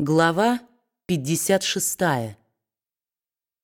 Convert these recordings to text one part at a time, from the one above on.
Глава 56.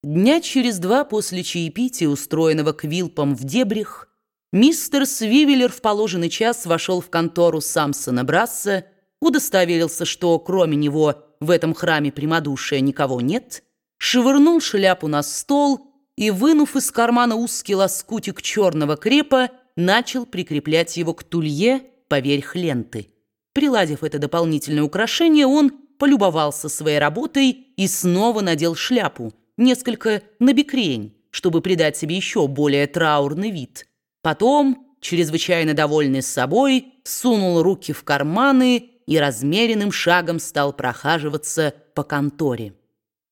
Дня через два после чаепития, устроенного Квилпом в дебрях, мистер Свивеллер в положенный час вошел в контору Самсона Брасса, удостоверился, что кроме него в этом храме прямодушия никого нет, швырнул шляпу на стол и, вынув из кармана узкий лоскутик черного крепа, начал прикреплять его к тулье поверх ленты. Приладив это дополнительное украшение, он полюбовался своей работой и снова надел шляпу, несколько набекрень, чтобы придать себе еще более траурный вид. Потом, чрезвычайно довольный собой, сунул руки в карманы и размеренным шагом стал прохаживаться по конторе.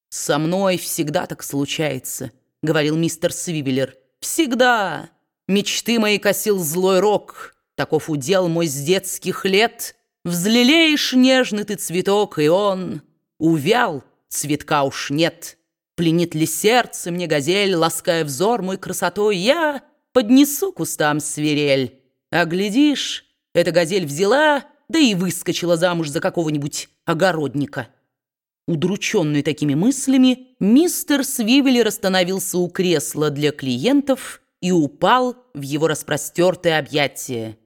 «Со мной всегда так случается», — говорил мистер Свивеллер. «Всегда! Мечты мои косил злой рок, таков удел мой с детских лет». Взлелеешь нежный ты цветок, и он увял, цветка уж нет. Пленит ли сердце мне газель, лаская взор мой красотой, я поднесу кустам свирель. А глядишь, эта газель взяла, да и выскочила замуж за какого-нибудь огородника. Удрученный такими мыслями, мистер Свивеллер остановился у кресла для клиентов и упал в его распростертое объятие.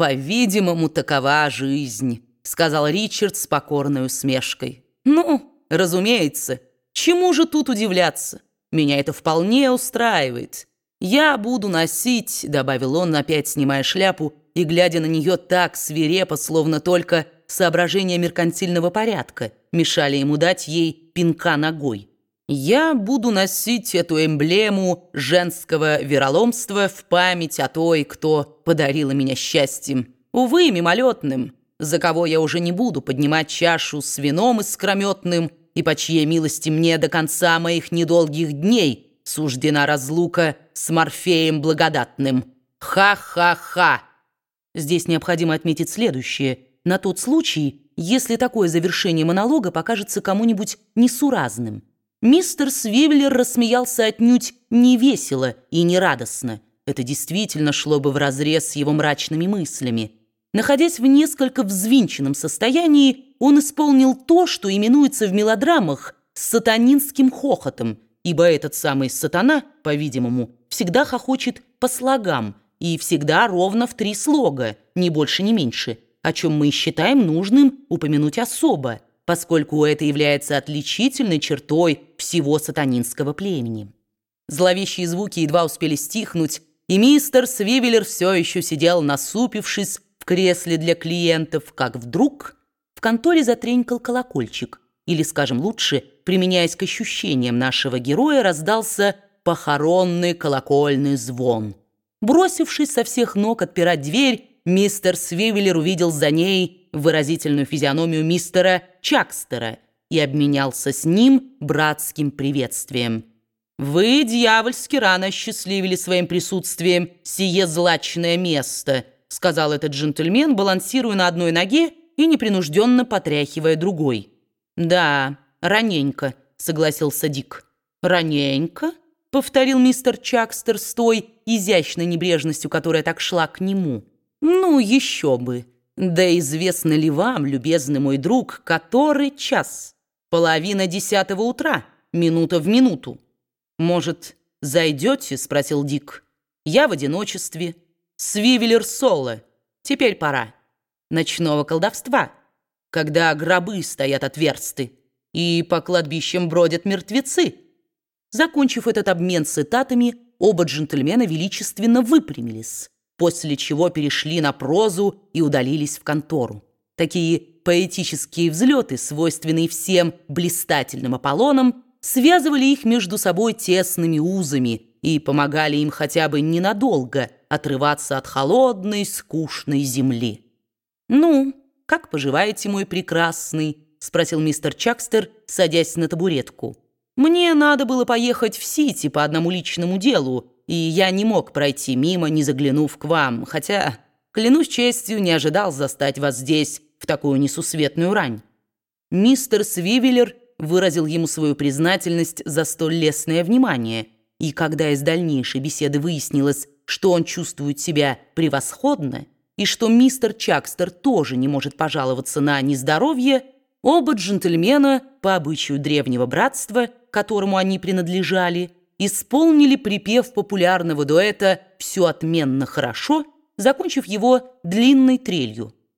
«По-видимому, такова жизнь», — сказал Ричард с покорной усмешкой. «Ну, разумеется, чему же тут удивляться? Меня это вполне устраивает. Я буду носить», — добавил он, опять снимая шляпу и глядя на нее так свирепо, словно только соображения меркантильного порядка мешали ему дать ей пинка ногой. Я буду носить эту эмблему женского вероломства в память о той, кто подарила меня счастьем. Увы, мимолетным, за кого я уже не буду поднимать чашу с вином искрометным, и по чьей милости мне до конца моих недолгих дней суждена разлука с Морфеем Благодатным. Ха-ха-ха! Здесь необходимо отметить следующее. На тот случай, если такое завершение монолога покажется кому-нибудь несуразным – Мистер Свивлер рассмеялся отнюдь не весело и не радостно. Это действительно шло бы вразрез с его мрачными мыслями. Находясь в несколько взвинченном состоянии, он исполнил то, что именуется в мелодрамах сатанинским хохотом, ибо этот самый сатана, по-видимому, всегда хохочет по слогам и всегда ровно в три слога, ни больше, ни меньше, о чем мы считаем нужным упомянуть особо – поскольку это является отличительной чертой всего сатанинского племени. Зловещие звуки едва успели стихнуть, и мистер Свивеллер все еще сидел, насупившись в кресле для клиентов, как вдруг в конторе затренькал колокольчик, или, скажем лучше, применяясь к ощущениям нашего героя, раздался похоронный колокольный звон. Бросившись со всех ног отпирать дверь, мистер Свивеллер увидел за ней выразительную физиономию мистера Чакстера и обменялся с ним братским приветствием. «Вы дьявольски рано осчастливили своим присутствием сие злачное место», сказал этот джентльмен, балансируя на одной ноге и непринужденно потряхивая другой. «Да, раненько», — согласился Дик. «Раненько?» — повторил мистер Чакстер с той изящной небрежностью, которая так шла к нему. «Ну, еще бы! Да известно ли вам, любезный мой друг, который час? Половина десятого утра, минута в минуту. Может, зайдете?» — спросил Дик. «Я в одиночестве. Свивеллер Соло. Теперь пора. Ночного колдовства, когда гробы стоят отверсты, и по кладбищам бродят мертвецы». Закончив этот обмен цитатами, оба джентльмена величественно выпрямились после чего перешли на прозу и удалились в контору. Такие поэтические взлеты, свойственные всем блистательным Аполлонам, связывали их между собой тесными узами и помогали им хотя бы ненадолго отрываться от холодной, скучной земли. «Ну, как поживаете, мой прекрасный?» — спросил мистер Чакстер, садясь на табуретку. «Мне надо было поехать в Сити по одному личному делу, и я не мог пройти мимо, не заглянув к вам, хотя, клянусь честью, не ожидал застать вас здесь в такую несусветную рань». Мистер Свивеллер выразил ему свою признательность за столь лестное внимание, и когда из дальнейшей беседы выяснилось, что он чувствует себя превосходно, и что мистер Чакстер тоже не может пожаловаться на нездоровье, оба джентльмена, по обычаю древнего братства, которому они принадлежали, исполнили припев популярного дуэта «Все отменно хорошо», закончив его длинной трелью.